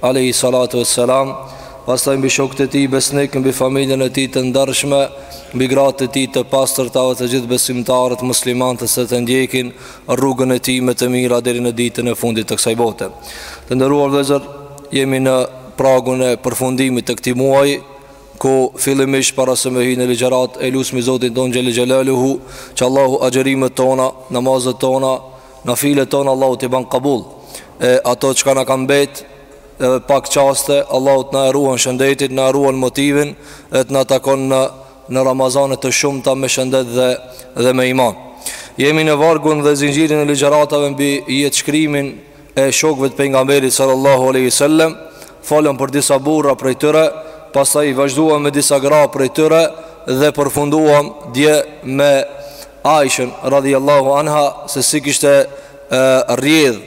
alejhi salatu ves selam, pastaj mbi shokët e tij besnikë, mbi familjen e tij të ndershme, mbi gratë e tij të pastërta dhe të gjithë besimtarët muslimanë të cilët ndjekin rrugën e tij me të mira deri në ditën e fundit të kësaj bote. Të nderuar vëllezër, jemi në pragun e përfundimit të këtij muaji ku fillimisht para se me hy në ligjëratë e lusmi Zotin tonë Xhelle Xhelaluhu që Allahu agjerimet tona, namazet tona, Nafilet tona Allahu t'i ban kabul E ato çka na kanë mbet Edhe pak çaste Allahu të na e ruan shëndetin Na e ruan motivin E të na takon në, në Ramazane të shumta Me shëndet dhe, dhe me iman Jemi në vargun dhe zinxhirin e ligjëratave Mbi jetëshkrimin e shokve të pejgamberit Sallallahu aleyhi sallem Folëm për disa burra prej tyre Pastaj vazhduam me disa gra prej tyre Dhe përfunduam dje me Aishën radhiyallahu anha se si kishte rrjedh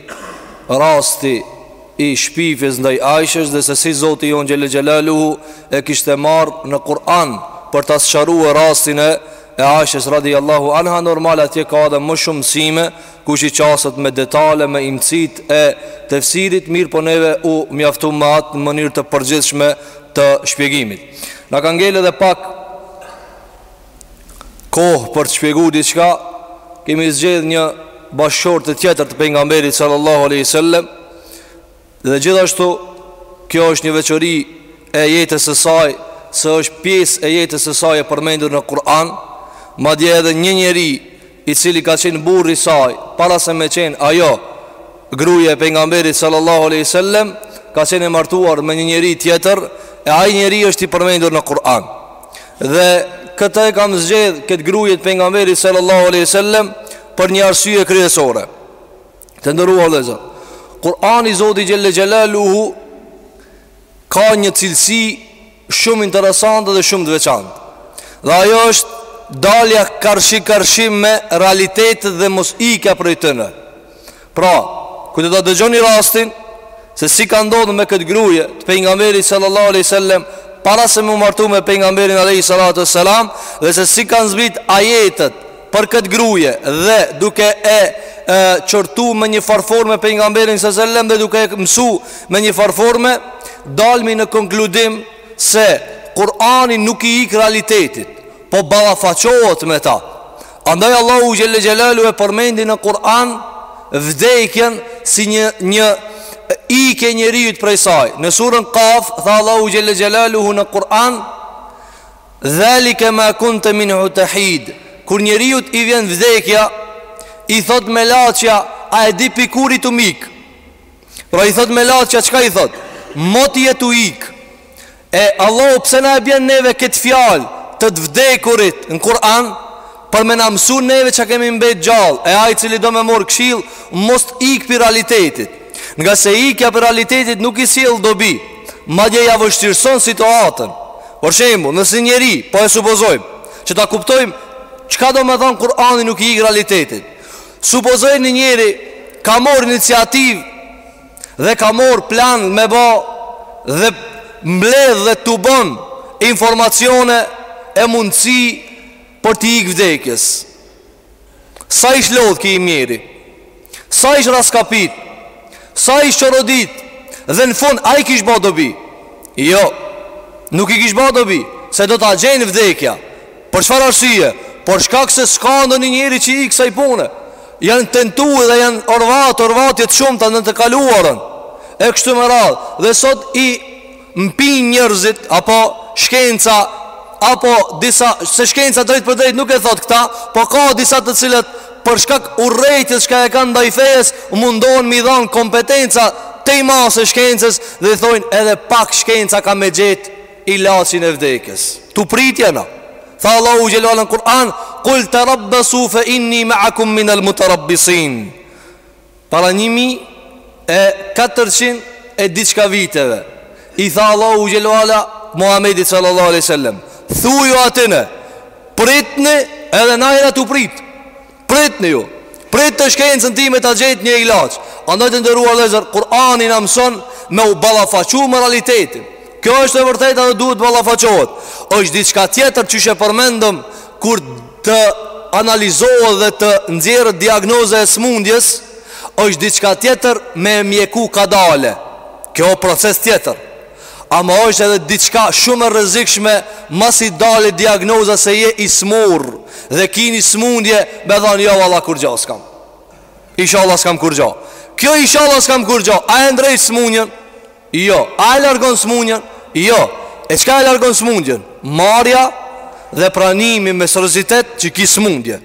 rasti i shpifjes ndaj Aishës dhe se si Zoti jonë Xhelle Xhelaluhu e kishte marrë në Kur'an për ta sqaruar rastin e e Aishës radhiyallahu anha normal atje ka edhe më shumë mësime kush i qaset me detale me imtësitë e tefsirit mirëpo neve u mjaftum me atë në mënyrë të përgjithshme të shpjegimit na ka ngel edhe pak kohë për të shpjegu diçka, kemi zgjedh një bashkëshorte tjetër të pejgamberit sallallahu alaihi wasallam dhe gjithashtu kjo është një veçori e jetës së saj se është pjesë e jetës së saj e përmendur në Kur'an, madje edhe një njeri i cili ka qenë burri i saj para se me qenë ajo gruje e pejgamberit sallallahu alaihi wasallam ka qenë e martuar me një njeri tjetër e ai njeri është i përmendur në Kur'an dhe këtë e kam zgjedh këtë gruje të pejgamberit sallallahu alaihi wasallam për një arsye kryesore të nderuar vëllezër Kur'ani i Zotit xhelle xhelaluhu ka një cilësi Shumë interesante dhe shumë të veçantë. Dhe ajo është dalja karshi karshi me realitetet dhe mosikja prej tyre. Pra, kur do ta dëgjoni rastin se si ka ndodh me këtë gruje të pejgamberit sallallahu alaihi wasallam para se m'u martu me pejgamberin alaihi salatu wasalam dhe se si kanë zbrit ajetet për këtë gruje dhe duke e qortu me një farë forme pejgamberin sallallahu alejhi sellem dhe duke e mësu me një farë forme dalmi në konkludim se Kur'ani nuk i ik realitetit po ballafaqohet me ta andaj Allahu Xhelle Xhelaluhu e përmendi në Kur'an vdekjen si një, një ikje e njeriut prej saj në suren Kaf tha Allahu Xhelle Xhelaluhu në Kur'an Dhalike ma kunte minhu tehid Kur njeriut i vjen vdekja I thot melaçja A e di pikuri të mik Pra i thot melaçja Çka i thot Mo ti je tu ik E Allahu pse na e bjen neve këtë fjalë të të vdekurit në Kur'an Për me na mësu neve që kemi mbet gjallë E ai i cili do me morr këshillë Mos t'ikë pi realitetit Ngase ikja pi realitetit nuk i sjell dobi Madje ia vështirëson situatën Por shembull, nëse njeri, po e supozojmë Që ta kuptojmë Çka do me thanë Kur'ani nuk i ik realitetit Supozojmë një njeri Ka morr iniciativë Dhe ka morr plan me bo Dhe mbledh dhe tubon Informacione E mundësi Për t'i ik vdekjes Sa ish lodh ky i mjeri Sa ish raskapit Sa ish çorodit Dhe në fund a i kish ba dobi Jo Nuk i kish ba dobi Se do ta gjejë vdekja Për çfarë arsye Për shkak se s'ka ndonjë njeri që i ik kësaj pune Janë tentu dhe janë orvat Orvatje të shumta në të kaluarën E kështu me radhë Dhe sot i Mpin njerëzit apo shkenca apo disa se shkenca drejt për drejt nuk e thot këtë, po ka disa të cilët për shkak urrejtjes që e kanë ndaj fejes mundohen m'i dhan kompetenca tej mase shkencës dhe i thojnë edhe pak shkenca ka me gjet ilaçin e vdekjes. Tu prit jena. Tha Allahu xhelalu në Kur'an, "Kul tarabbasu fa inni ma'akum min al-mutarabbisin." Para një mijë e katërqind e diçka viteve, i tha Allahu xhel-le ue ala Muhamedit sallallahu alaihi wasallam, thuju atyne, pritni edhe na jena tu prit. Pritni ju. Pritni shkencën ti me ta gjet një ilaç. Andaj të nderuar vëllezër, Kur'ani na mëson me u ballafaqu me realitetin. Kjo është e vërtetë dhe duhet të ballafaqohet. Është diçka tjetër qysh e përmendëm kur të analizohet dhe të nxjerret diagnoza e smundjes është diçka tjetër me e mjeku kadale Kjo proces tjetër Ama është edhe diçka shumë e rrezikshme Masi dal diagnoza se je i smurë Dhe ki ni smundje Me thanë jo valla kurgjo s'kam Ishalla s'kam kurgjo Kjo ishalla s'kam kurgjo A e ndreq smundjen Jo, a e largon sëmundjen? Jo. E çka e largon sëmundjen? Marrja dhe pranimi me seriozitet që ki sëmundje.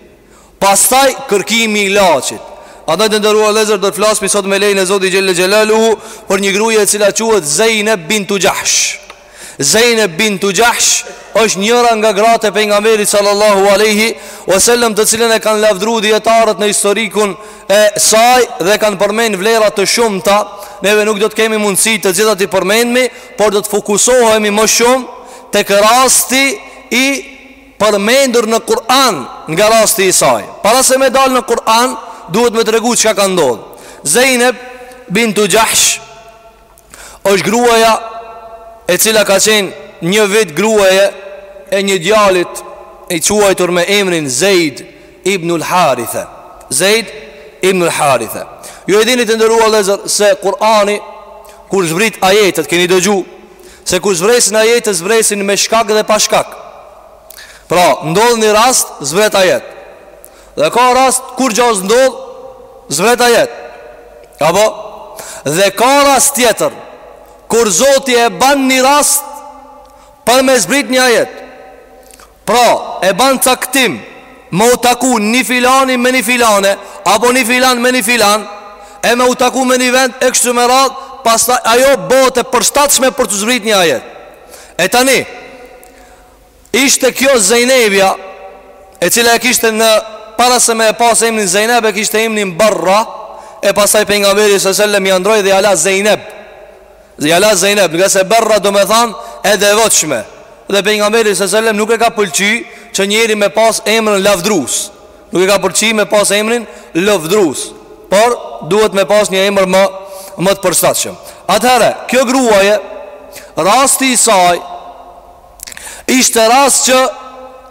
Pastaj kërkimi i ilaçit. Andaj të nderuar vëllezër, do të flasim sot me lejen e Zotit xhel xhelaluhu për një gruje e cila quhet Zejneb bintu Xhahsh. Zejneb bintu Xhahsh është njëra nga gratë e pejgamberit sallallahu alaihi wasallam të cilën e kanë lavdëruar dietarët në historikun e saj dhe kanë përmend vlera të shumta. Neve nuk do të kemi mundësi të gjitha t'i përmendmi, por do të fokusohemi më shumë tek rasti i përmendur në Kur'an nga rasti i saj. Para se me dal në Kur'an, duhet me tregu çka ka ndodhë. Zejneb bintu Xhahsh është gruaja e cila ka qenë një vit gruaje e një djalit i quajtur me emrin Zejd ibnul Harithe. Zejd ibnul Harithe. Ju e dini të nderuar vllezër se Kurani kur zbrit ajetet, keni dëgju, se kur zbresin ajetet zbresin me shkak dhe pa shkak. Pra, ndodh një rast zbret ajet. Dhe ka rast kur gja s'ndodh Zbret ajet Apo Dhe ka rast tjetër Kur zoti e ban një rast Për me zbrit një ajet Pra e ban caktim Me u taku një filani me një filane Apo një filan me një filan E me u taku me një vend E kështu me radhë Pastaj ajo bohet e përshtatshme për të zbrit një ajet E tani Ishte kjo Zejnebja E cila e kishte në Para se me e pas emrin Zejneb e kishte emrin Barra E pastaj pejgamberi alejhi selam Ia ndrroi dhe ia la Zejneb Ia la Zejneb Ngase Barra domethan E devotshme Dhe pejgamberi alejhi selam Nuk e ka pëlqy Që njeri me pas emrin Lavdrus Nuk e ka pëlqy me pas emrin Lavdrus Por duhet me pas një emër më Më të përstatshëm Atëherë Kjo gruaje Rasti i saj Ishte rast që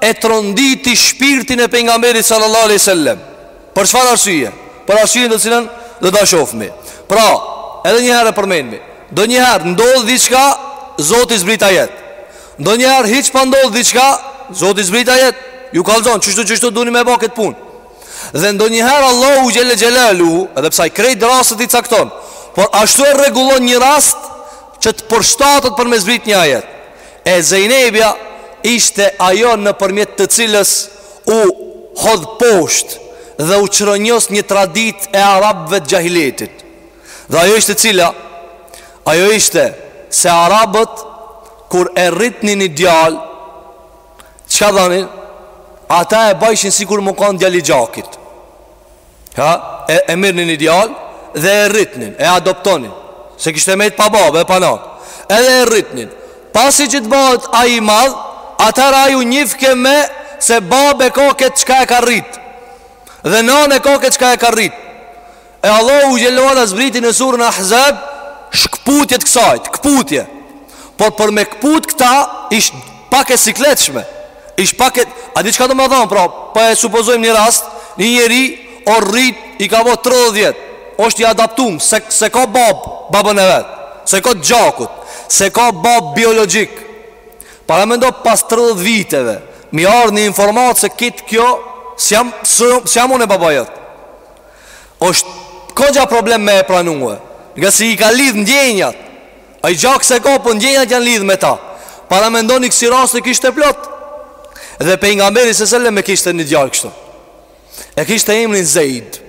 e tronditi shpirtin e pejgamberit sallallahu alaihi wasallam. Për çfarë arsye? Për arsye të cilën do ta shohmi. Pra, edhe një herë e përmendmi. Ndonjëherë ndodh diçka, Zoti zbrit ajet. Ndonjëherë hiç pa ndodh diçka, Zoti zbrit ajet. Ju kallzon, qështu qështu duni me ba kët punë. Dhe ndonjëherë Allahu xhele xhelaluhu Edhe pse ai krejt rastet i cakton Por ashtu e rregullon një rast Që të përshtatet për me zbrit një ajet E Zejnebja ishte ajo nëpërmjet të cilës u hodh poshtë Dhe u çrrënjos një traditë e Arabëve të xhahilijetit Dhe ajo ishte cila Ajo ishte se Arabët kur e rritnin një djalë Çka bajshin Ata e bajshin sikur me kanë djal i gjakit Ha, e, e mirrnin një djalë Dhe e rritnin, e adoptonin Se kishte mbet pa babë, e pa nanë Edhe e rritnin Pasi që të bëhet ai i madh Atëherë aj u njifke me Se babë e ka këtë çka e ka rrit Dhe nanë e ka këtë çka e ka rrit E Allahu xhelle ve ala zbriti në surën Ahzab Shkëputje të kësajt, shkëputje Por por me këput këta Ish pak e sikletshme Ish pak e, a di çka do me thanë, pra, po e supozojmë një rast, një njeri u rrit i ka bo 30 vjet, është i adoptum, s'e, s'e ka babë, babën e vet, s'e ka gjakut, s'e ka babë biologjik. Paramendo pas 30 viteve, me i ardhë një informatë se këtë kjo, s'jam, s'jam unë baba jot. është goxha problem me e pranue, ngase i ka lidhë ndjenjat, Ai gjak s'e ka, po ndjenjat janë lidhë me ta. Paramendoni kësi raste kishte plot. Dhe pejgamberi s.a.s. e kishte një djalë kështu. E kishte emrin Zeid.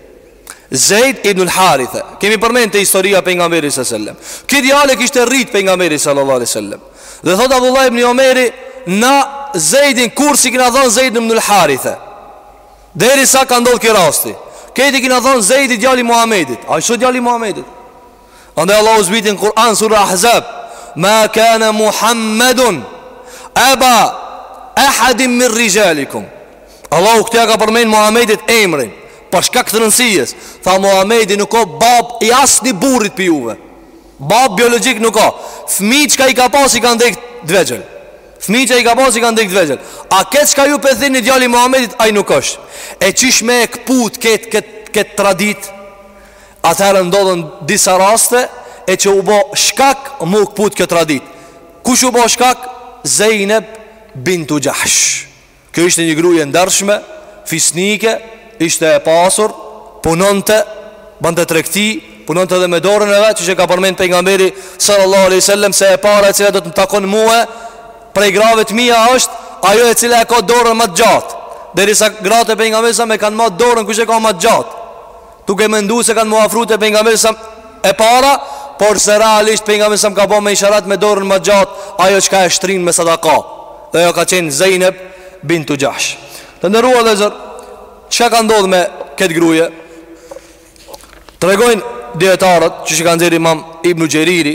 Zeid ibn al-Haritha. Kemi përmend te historia e pejgamberit s.a.s. Ky djalë e kishte rrit pejgamberi sallallahu alaihi wasallam. Dhe thot Abdullah ibn Omeri, na Zeidin kurrë s'i kena thon Zeid ibn al-Haritha. Derisa ka ndodhur ky rasti. Këtij i kena thon Zeidi djali i Muhamedit. Ashtu djali i Muhamedit. Andaj Allahu zbriti në Kur'an sura Ahzab, "Ma kana Muhammedun aba ahadin min rijalikum." Allahu këtu ia ka përmend Muhamedit emrin, për shkak të rëndësisë. Tha Muhamedi nuk o babë i asnjë burrit prej juve. Babë biologjik nuk ka. Fëmijë çka i ka pas i kanë dekë të vegjël. Fëmijë çka i ka pas i kanë dekë të vegjël. A këtë çka ju po i thoni djali i Muhamedit ai nuk është. E qysh me e këput këtë këtë këtë traditë Atëherë ndodhën disa raste e që u bo shkak me u këput kjo tradit. Kush u bo shkak? Zejneb bintu Xhahsh. Kjo ishte një grue e ndershme, fisnike, ishte e pasur, punonte, bante tregti, punonte dhe me dorën e vet, që e ka përmend pejgamberi sallallahu aleyhi sallem, se e para e cila do të më takon mue, prej grave të mija është, ajo e cila e ka dorën më të gjatë. Derisa gratë e pejgamberit sallam e kanë mat dorën, kush e ka më të gjatë. Duke menduar se ka me u afru te pejgamberi s.a.s. e para, por se realisht pejgamberi s.a.s. ka bën me isharat me dorën më gjatë, ajo çka e shtrin me sadaka. Dhe ajo ka qenë Zejneb bintu Xhahsh. Të nderuar vëllezër, çka ka ndodhur me këtë gruje? Tregojnë dietarët që i ka nxjerrë Imam Ibn Xheriri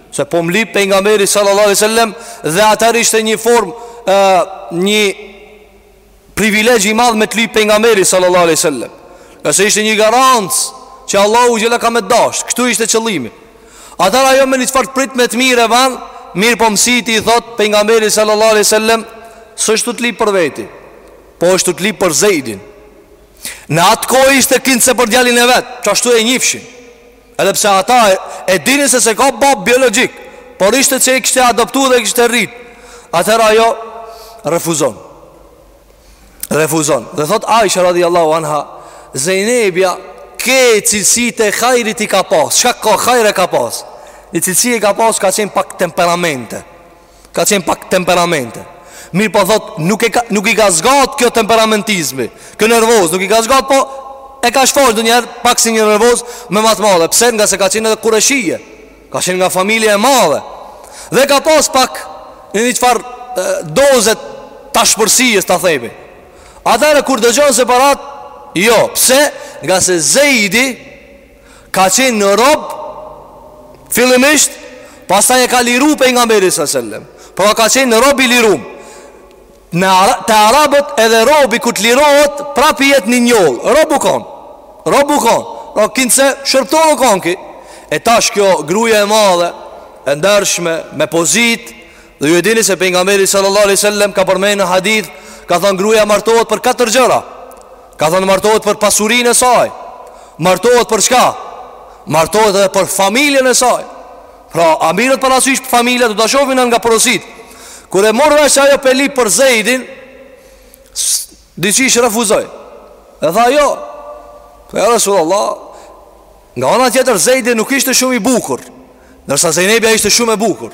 Se po m'lyp pejgamberi sallallahu alaihi wasallam dhe atëherë ishte një formë ë një privilegj i madh me të lyp pejgamberi sallallahu alaihi wasallam. Ose ishte një garancë që Allahu xhela ka me dash, kështu ishte qëllimi. Atëherë ajo me një çfarë prit me të mirë e van, mirëpo mësiti i thotë pejgamberi sallallahu alaihi wasallam, s'është të lyp për veti, po është të lyp për Zejdin. Në atë kohë ishte kinse për djalin e vet, qashtu e njifshin. Edhe pse ata e dinin se s'e ka babë biologjik Por ishte se e kishte adoptu dhe e kishte rrit Atëherë ajo refuzon Refuzon Dhe thotë Aisha radiallahu anha Zejnebja krejt cilësitë e hajrit i ka pas Çka ka hajre ka pas Një cilësi e ka pas ka qenë pak temperamente Ka qenë pak temperamente Mirëpo thotë nuk, e ka, nuk i ka zgjat kjo temperamentizmi Kjo nervozë nuk i ka zgjat po E ka shfaq ndonjëherë pak si një nervozë më ma të madhe Pse ngase ka qenë edhe kureshije Ka qenë nga familje e madhe Dhe ka pas pak Në një çfarë doze t'ashpërsisë ta themi Atëherë kur dëgjonë së pari tha Jo, pse ngase Zejdi Ka qenë rob Fillimisht Pastaj e ka liru pejgamberi a.s. sellem Pra ka qenë rob i lirum Në ara, te arabët edhe robi kur të lirohet Prapë i jet një njollë Rob u kon Rob u kon Pra kinse shërbtor u kon ki E tash kjo gruja e madhe E ndershme Me pozitë Dhe ju e dini se pejgamberi sallallahu alaihi wasallam ka përmendur në hadith, ka thënë gruaja martohet për katër gjëra. Ka thënë martohet për pasurinë e saj. Martohet për çka? Martohet edhe për familjen e saj. Pra, a merret parasysh familja du ta shof i nga porosit Kur e mori vesh ajo p'e lyp për Zejdin Diqysh refuzoi E tha jo ja Rasulullah Nga ana tjetër Zejdi nuk ishte shumë i bukur, ndërsa Zejnebja ishte shumë e bukur.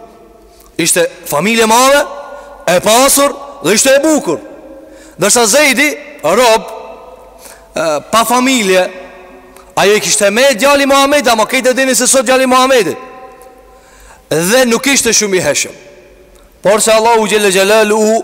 Ishte familje e madhe, e pasur dhe ishte e bukur. Ndërsa Zejdi, rob, pa familje, a ju i kishit menu djali Muhamedit, ama krejt e dinë se s'osht djali Muhamedit. Dhe nuk ishte shumë i hijshëm. Porse Allahu xhelle xhelaluhu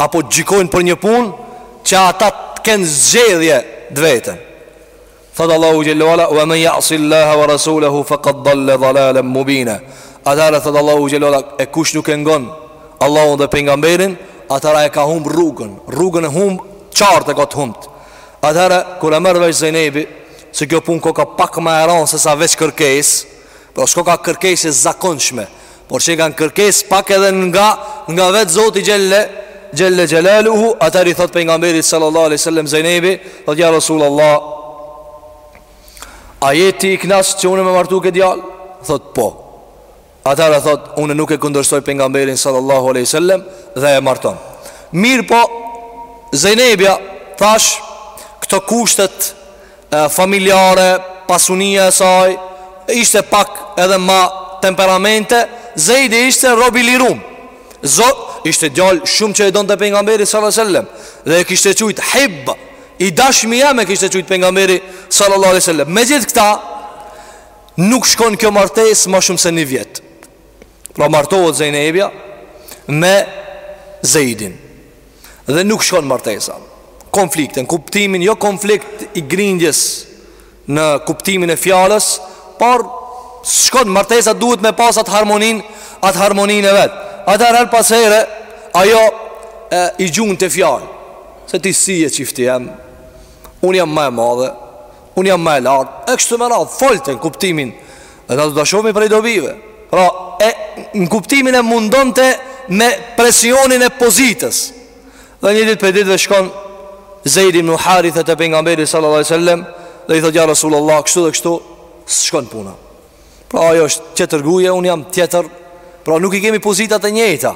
apo të gjykojnë për një punë që ata të kenë zgjedhje të vetën. Thotë Allahu xhelalu ala: "Wa man ya'si Allaha wa rasulahu faqad dalla dalalan mubina." Atëherë thotë Allahu xhelalu ala: "E kush nuk e ngon Allahun dhe pejgamberin, atëherë e ka humb rrugën, rrugën e humb, qartë e ka të humbt." Atëherë kur e merr vesh Zejnebi se kjo punë koka pak ma e rand se sa veç kërkesë, Pra s'ka kanë kërkesë e zakonshme Por që ka kanë kërkesë pak edhe nga Nga vetë zoti xhele Xhele xhelaluhu Atëherë i thot pejgamberit sallallahu alejhi ve selem Zejnebi Thot ja Rasul Allah A je ti i knaqt që unë me martu këtë djal Thot po Atëherë thot unë nuk e kundërshtoj pejgamberin sallallahu alejhi ve selem Dhe e marton Mirëpo Zejnebja Thash Këto kushtet familjare, pasunia e saj, ishte pak edhe ma temperamente, Zejdi ishte rob i lirum. Zot ishte djalë shumë që e donte pejgamberin sallallahu alajhi wasallam dhe e kishte qujt hib i dashmi jem e kishte qujt pejgamberi sallallahu alajhi wasallam. Megjithë këta nuk shkon kjo martesë ma shumë se një vjet. Pra martohet Zejnebja me Zejdin Dhe nuk shkon martesa Konflikte në kuptimin jo konflikt i grindjes Në kuptimin e fjalës Por shkon martesa duhet me pas atë harmonin Atë harmonin e vet Atëherë pas here Ajo e, i gjunte fjalë Se ti s'je çifti jem Unë jam ma e madhe Unë jam ma e lartë, e kështu me radhë, folte në kuptimin, e ndonjë do ta shohim prej dobive. Pra, në kuptimin e mundonte me presionin e pozitës. Dhe një ditë prej ditëve shkon Zejd ibnu Harithe te pengamberi sallallahu alejhi ve sallem dhe i thot ja Rasulullah kështu dhe kështu s'shkon puna. Pra, ajo është tjetër gruje, unë jam tjetër, pra nuk i kemi pozitat e njëjta.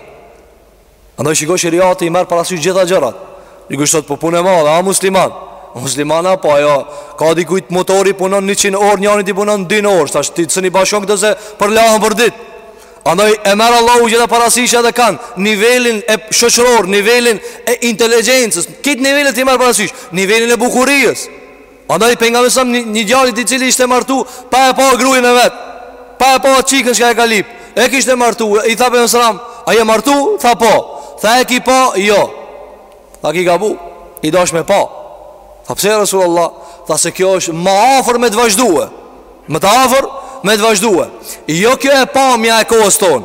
Andaj shiko sheriati i merr parasysh gjitha gjërat Dikush thot po punë e madhe, a musliman Muslimane po ajo Ama dikujt motori i punon 100 orë, njanit i punon 2 orë S'ta shtin s'i bashkon këto se përlahen për dit Andaj e merr Allahu gjitha parasysh edhe kanë Nivelin shoqëror, nivelin e inteligjencës Krejt nivelet i merr parasysh Nivelin e bukurisë Andaj pejgamberi selam një djalit i cili ishte martu pa e pa grujen e vet. Pa e pa çikën çka e ka lyp. E kishte martu, i tha pejgamberi selam, a je martu? Tha po. Tha e ki pa? Jo. Tha ki gabu, i dash me pa. Tha pse Resulullah? Tha se kjo është ma afër me të vazhdue. Ma afër me të vazhdue. Jo kjo e pamja e kohës tonë.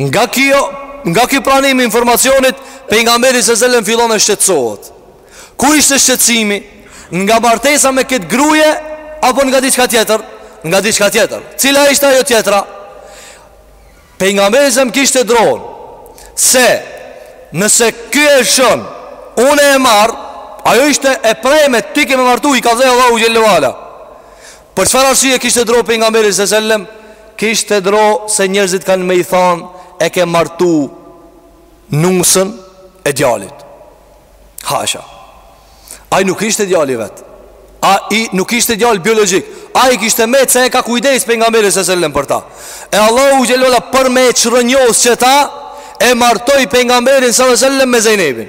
Nga kjo, nga ky pranim i informacionit, pejgamberi selam fillon e shqetësohet. Ku ishte shqetësimi? Nga martesa me këtë gruje apo nga diçka tjetër? Nga diçka tjetër. Cila ishte ajo tjetra? Pejgamberi selam kishte dron se nëse ky e lshon, unë e marr, ajo ishte e preme, ti ke me martu, i ka thënë Allahu xhele ve ala. Për çfarë arsye kishte dro pejgamberi s.a.s. Kishte dro se njerëzit kanë me i thanë e ke martu nusën e djalit. Hasha. Ai nuk ishte djali vet. Ai nuk ishte djalë biologjik. Ai kishte me se e ka kujdes pejgamberi s.a.s. për ta. E Allahu xhelle ve ala për me çrrënjos qëta e martoi pejgamberin s.a.s. me Zejnebin.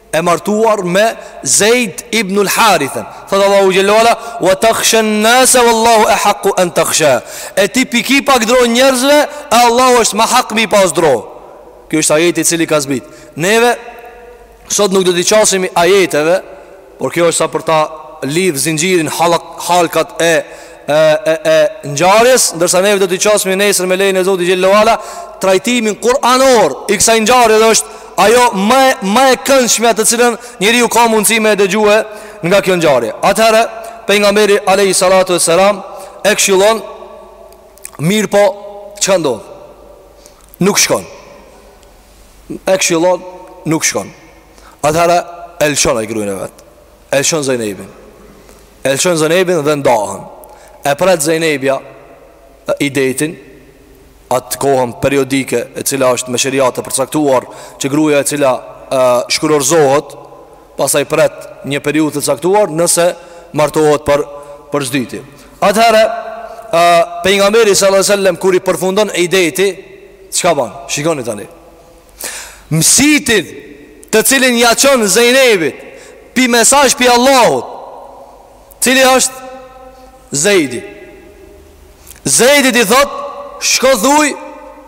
e martuar me Zejd ibn al-Harithën. Thotë Allahu xhelle ve ala, wa takhshan-nasa wallahu ehakku en takhshah. E ti pi ki pak dro njerëzve, e Allahu është ma hak m'i pas dro. Kjo është ajeti i cili ka zbit. Neve, sot nuk do t'i qasimi ajeteve, por kjo është sa për ta lidh zinxhirin halkat e e, e, e ngjarjes Ndërsa neve do t'i qasmi nesër me lejen e Zotit xhelle ve ala Trajtimin kuranor i kësaj ngjarje dhe është ajo më e, më e këndshmja të cilën njeriu ka mundësi me e dëgjue nga kjo ngjarje Atëherë, pejgamberi alejhi salatu ve selam E këshillon Mirëpo, çka ndodh? Nuk shkon E këshillon, nuk shkon Atëherë, e lshon ai grujën e vet E lshon Zejnebin E lshon Zejnebin dhe ndahën E pret Zejnebja idetin Atë kohën periodike E cila është me sheriat e përcaktuar Që gruja e cila e, shkurorzohet Pastaj pret një periudhë të caktuar Nëse martohet për, për s'dyti Atëherë Pejgamberi sallallahu alejhi ve sellem Kur i përfundon ideti Çka ban? Shikoni tani Msitin të cilin ia çon Zejnebit Pi mesazh pi Allahut Cili është Zejdi Zejdit i thot Shko thuj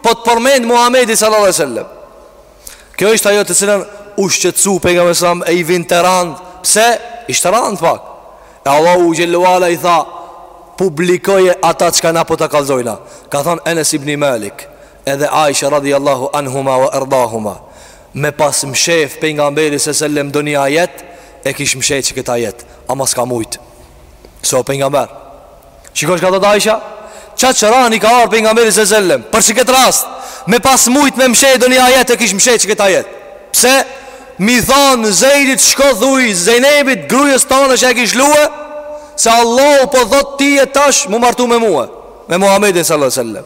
Po të përmend Muhamedi sallallahu alaihi wasallam. Kjo është ajo të cilën u shqetësu pejgamberi sallallahu alaihi wasallam e i vinte rand. Pse? Ishte rand pak. E Allahu xhelle ve ala i tha publikoje ata çka na po ta kallzojna. Ka thon Enes ibn Malik. edhe Aisha radhiyallahu anhuma wa ardahuma me pas mshef pejgamberi se sellem ndonjë ajet e kish mshef qëkëtë ajet ama s'ka mujt se o pejgamber shiko çka thot Aisha qaq rand i ka ardh pejgamberit se sellem për qëkëtë rast me pas mujt me mshef ndonjë ajet e kish mshef qëkëtë ajet pse m'i thanë Zejdit shko thuj Zejnebit grujës tane që e ki lshue se Allahu po thot ti e tash mu martu me mue me Muhammedin sallallahu alaihi wasallam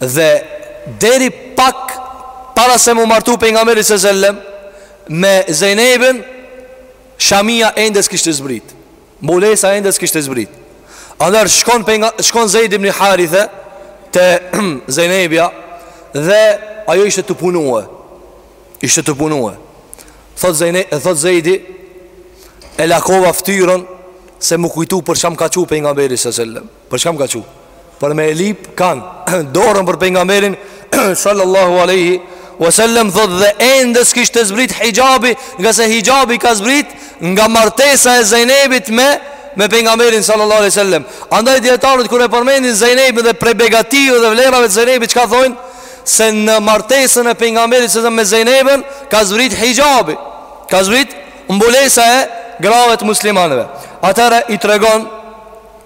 Dhe deri pak para se m'u martu pejgamberi sallallahu sellem Me Zejnebin Shamia ende s'kishte zbrit Mbulesa ende s'kishte zbrit Andaj shkon, penga, shkon Zejd ibni Harithe te Zejnebja Dhe ajo ishte tu punue Ishte tu punue Thot, Zejne, thot Zejdi E lakova ftyrën Se m'u kujtu për çka m'ka çu pejgamberi sallallahu sellem Për çka më ka çu? Për me e lyp kan dorën për pejgamberin sallallahu alaihi wasallam thot dhe ende s'kishte zbrit hijabi, nga se hijabi ka zbrit nga martesa e Zejnebit me me pejgamberin sallallahu alaihi wasallam. Andaj dijetarët kur e përmendin Zejnebin dhe prej begative dhe vlerave të Zejnebit çka thonë? Se në martesën e pejgamberit sallallahu me Zejnebën ka zbrit hijabi. Ka zbrit mbulesa e grave të muslimanëve. Atëherë i tregon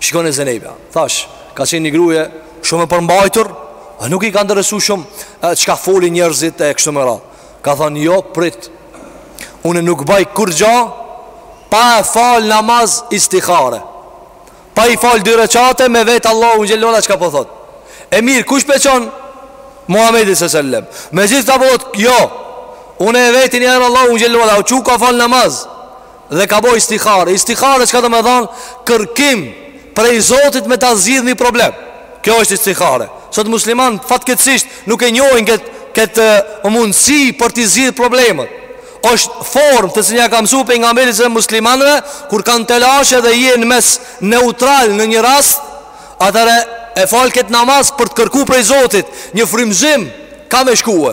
Shikoni Zejnebja, thash, ka qenë një gruje shumë e përmbajtur, a nuk i ka interesu shumë çka folin njerëzit e kështu me radhë. Ka thanë, jo, prit, une nuk baj kurgja, pa e fal namaz istihare, pa i fal dy reqate me vet Allahun xhelle ve ala çka po thotë. E mirë, kush pe çon Muhammedi sallallahu sellem? Me gjithë ta po thotë, jo, une e veti njëherë Allahun xhelle ve ala, u çu ka fal namaz, Dhe ka bo istihare Istihare çka domethanë Kërkim prej Zotit me ta zgjidh një problem Kjo është istihare Sot muslimanët fatkeqësisht nuk e njohin këtë kët, mundësi për t'i zgjidh problemet është formë të cilën ja ka mësu pejgamberi se muslimanve Kur kanë telashe dhe jesin mes neutral në një rast Atëherë e falin këtë namaz për të kërku prej Zotit Një frymëzim kah me shkue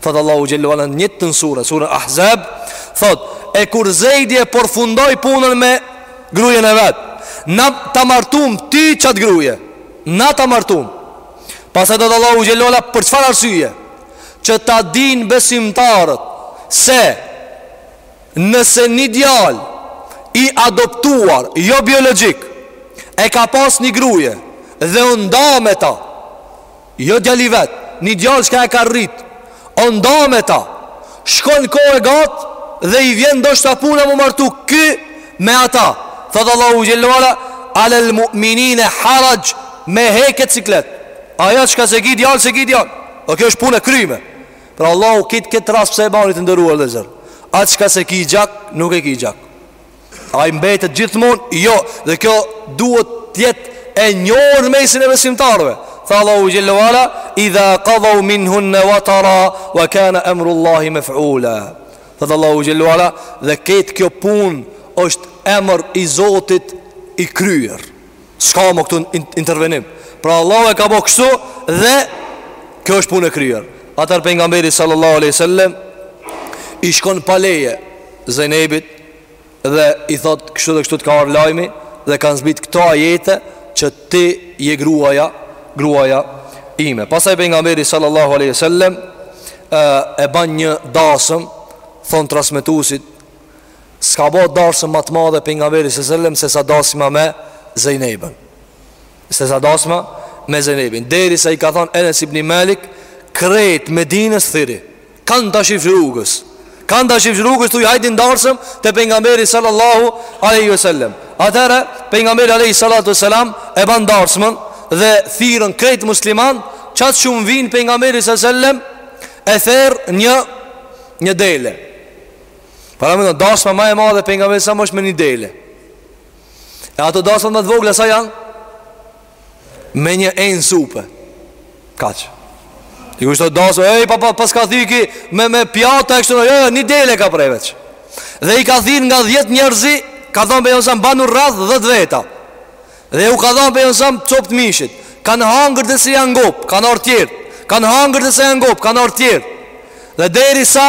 Thot Allahu xhelle ve ala në këtë suren, suren Ahzab, thot e kur Zejdi e përfundoi punën me grujen e vet, na ta martum ty qat gruje. Na ta martum. Pastaj thot Allahu xhelle ve ala për çfarë arsye? Që ta din besimtarët se nëse një djal i adoptuar, jo biologjik, e ka pas një gruje dhe u nda me ta, Jo djali vet, një djal çka e ka rrit. U nda me ta. Shkon kohë e gat dhe i vjen ndoshta puna m'u martu ky me ata. Thot Allahu xhelle ve ala alel mu'minin haraj me hek ket siklet. Atë çka s'e ki djal s'e ki djal. O kjo është punë e kryme. Pra Allahu kit kit rast pse e bani të nderuar vëllezër. Atë çka s'e ki gjak nuk e ki gjak. Ai mbetet gjithmonë jo dhe kjo duhet të jetë e njohur në mesin e besimtarëve. Tha Allahu xhelle ve ala idha qadhau minhunna watara wa kana amru Allahi maf'ula. Tha Allahu xhelle ve ala dhe këtë kjo punë është emër i Zotit i kryer. S'ka më këtu intervenim Pra Allahu e ka bo kështu dhe Kjo është punë e kryer Atëherë pejgamberi sallallahu aleyhi sallem I shkon pa leje Zajnebit Dhe i thot kështu dhe kështu të ka ardh lajmi Dhe kanë zbrit këto ajete Që ti je gruaja Gruaja ime Pastaj pejgamberi sallallahu aleyhi sallem E ban një dasëm Thonë transmetusit S'ka bo dasëm ma të madhe pejgamberi sallallahu aleyhi sellem se sa dasma me Zejneben Se sa dasma me Zejneben Derisa i ka thonë Enes ibni Malik Krejt Medinës thirri Kan ta shifsh rrugës Kan ta shifsh rrugës thuj hajde në dasëm Te pejgamberi sallallahu aleyhi ve sellem Atëherë pejgamberi aleyhi sallatu sallam E ban dasmën dhe thirren krejt musliman Qatë shumë vijnë pejgamberi sallallahu aleyhi sellem E therr një Një dele Paramendo dasma ma e madhe pejgamberi aleyhi selam është me një dele E ato dasma më të vogla sa janë? Me një enë supe Kaq I kushton dasma Ej pa, pa pas ka thiki me, me pjata e kështu Jo jo një dele ka pre veç Dhe i ka thirr nga dhjetë njerëz Ka thonë pejgamberi aleyhi selam banu rreth dhjetë veta Dhe ju ka dhënë pejgamberi alejhi selam copë të mishit. Kanë hangër derisa janë ngop, kanë ardhur tjerë. Kanë hangër derisa janë ngop, kanë ardhur tjerë. Dhe derisa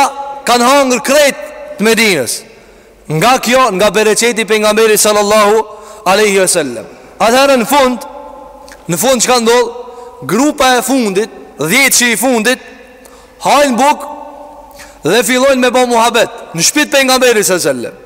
kanë hangër krejt të Medinës. Nga kjo, nga bereqeti i pejgamberit sallallahu alaihi wasallam. Atëherë në fund, në fund çka ndodh? Grupa e fundit, 10-shi i fundit, hajnë bukë dhe fillojnë me bë muhabet në shtëpi të pejgamberit sallallahu alaihi wasallam.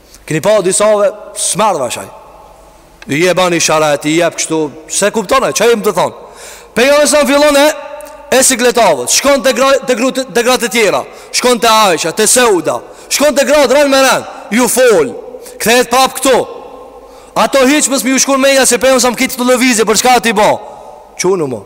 Keni pa disa veç, s'merr vesh ai I je ban isharet, i jep kështu S'e kupton, çka me të thonë Pejgamberi aleyhi selam fillon e E sikletohet, shkon te, gra, te, gru, te gratë e tjera Shkon te Ajsha, te Seuda Shkon te gratë, ren me ren Ju fol, kthehet prap këtu Ato hiç as me ju shku menja Se pejgamberi aleyhi selam këtë lëvizje, për çka a tu ba Çonu mo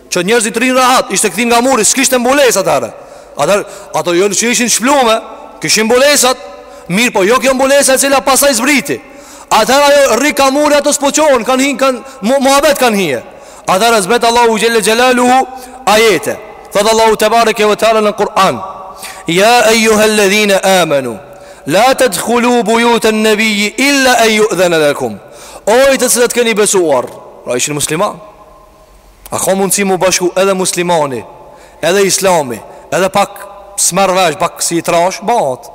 Që njerëzit rrinë rahat, ishte kthy nga muri, s'kishte mbulesa atëherë. Atër, ato jo që ishin shplume, kishin mbulesat, mirëpo jo kjo mbulesa e cila pastaj zbriti. Atër ajo rri ka muri ato s'po çohen, kanë hinë, kanë, muhabet kanë hi. Atër e zbret Allahu xhele xhelaluhu ajete. Thotë Allahu tebareke ve teala në Kur'an. Ja ejjuhelledhine amenu, la tedkhulu bujuten nebijji illa en ju'dhene lekum. O ju të cilët keni besuar, pra ishin muslimanë. A ka mundësi mu bashku edhe muslimani Edhe islami Edhe pak s'merr vesh Pak si i trash Bat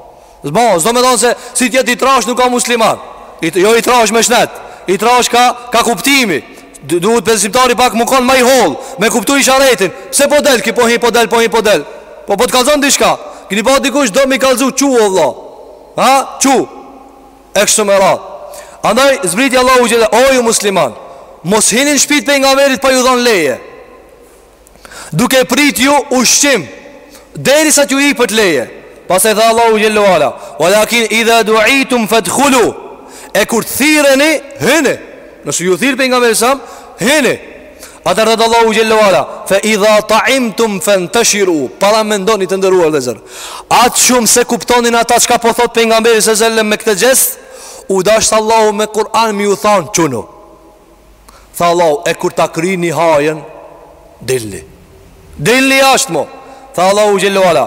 Zba S'do me thonë se Si t'jetë i trash nuk ka musliman I, Jo i trash me shnet I trash ka Ka kuptimi Duhet besimtari pak mu konë ma i hollë Me kuptu isharetin Pse po del ky po hi po del po hi po del Po po të kalzon diçka Kini pa dikush do m'i kalzu Çu o vlla Ha Çu e kështu me radhë. Andaj zbriti Allahu xhele ue ala, o ju musliman, mos hini në shpi të pejgamberit pa ju dhënë leje. Duke prit ju ushqim derisa t'ju ipet leje. Pastaj tha Allahu xhele ue ala, "Walakin idha du'itum fadkhulu." E kur të thirreni, hyni. Nëse ju thirr pejgamberi sa, hyni. Atëherë tha Allahu xhele ue ala Fe idha taimtum fenteshiru Paramendoni të nderuar vëllezër Aq shumë s'e kuptonin ata Çka po thot pejgamberi sa selem me këtë gjest U dashtë Allahu me Kur'an me ju thanë çunu Tha Allahu e kur ta kryni hajen Dilni dilni jashtë mo Tha Allahu xhele ue ala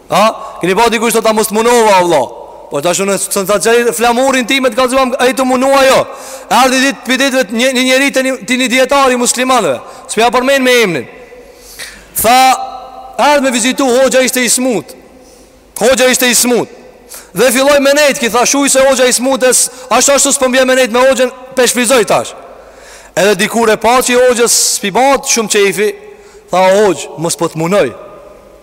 Ha? Kini pa dikush thot a mos të munova, Allah. Po tash unë s'un ta çoj flamurin ty me të kallzu a më je tu munu a jo. Erdhi ditë prej ditëve te një njeri te një, te një dijetar i muslimanëve. S'po ja përmendim emnin. Tha, erdhi me vizitu, hoxha ishte i smut. Hoxha ishte i smut. Dhe filloi me nejtë, ky tha, shuj se hoxha i smut, ashtu ashtu s'po m'bje me nejtë me hoxhën, p'e shfrytëzoj tash. Edhe dikur e pa që hoxha s'o shumë qefi, tha, hoxhë, mos po të munoj.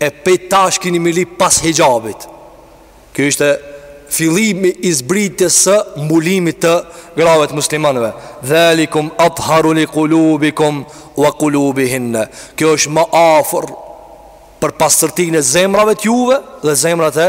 E pej tash kini me i lyp pas hixhabit Kjo ishte fillimi i zbritjes së mbulimit të grave t'muslimanëve Dhalikum atharu li kulubikum wa kulubi hinne Kjo është më afër për pastërtinë e zemrave t'juve dhe zemrat e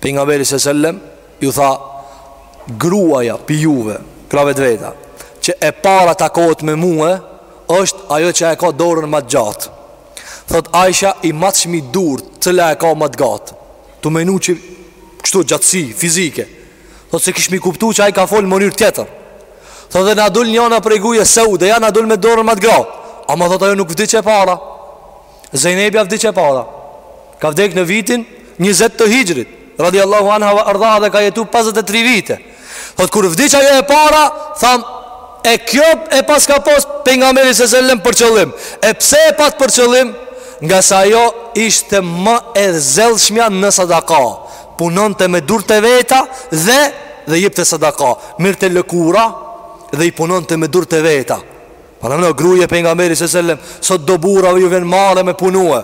Pejgamberi sa selem Ju tha Gruaja pej juve grave t'veta Që e para takohet me mue është ajo që e ka dorën më të gjatë Thot Aisha i matshmi durt Cila e ka më të gatë Tu menu që Kështu gjatësi fizike Thot s'e kishmi kuptu që ai ka folë mënyrë tjetër Thot dhe na dul njona prej guje Seudeja na dul me dorën më të gjatë Ama thot ajo nuk vdiq e para Zejnebja vdiq e para Ka vdek në vitin 20 të hixhrit radiallahu anha ve erdaha dhe ka jetu 53 vite Thot kur vdiq ajo e para Tham e kjo e paska pas pejgamberi sa selem për qëllim E pse e pat për qëllim Ngase ajo ishte më e zellshmja në sadaka Punonte me durt e veta Dhe dhe jipte sadaka Mirrte lëkura Dhe i punonte me durt e veta Paramendo gruja e pejgamberit sa selem Sot do burrave ju vjen marre me punue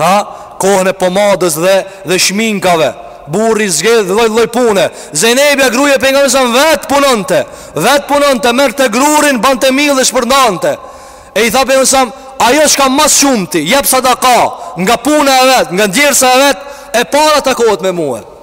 Ha? Kohën e pomadës dhe, dhe shminkave Burri zgedh lloj lloj pune Zejnebja gruja e pejgamberit sa Vetë punonte Vetë punonte Merrte grurin Bante mill dhe shpërndante E i tha pejgamberi sa Ajo çka ma s'shumti Jep sadaka Nga puna e vet Nga ndjersa e vet E para takohet me mue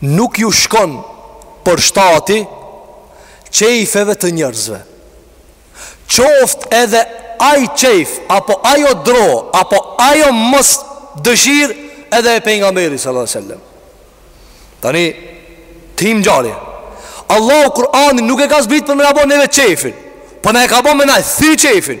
nuk ju shkon për shtati qejfeve të njerëzve. Qoftë edhe ai qejf apo ajo dro apo ajo mosdëshirë edhe e pejgamberit sallallahu alajhi wasallam. Tani ti më jari. Allahu Kur'anin nuk e ka zbrit për me na bo neve qejfin. Po na e ka bo me na thy qejfin.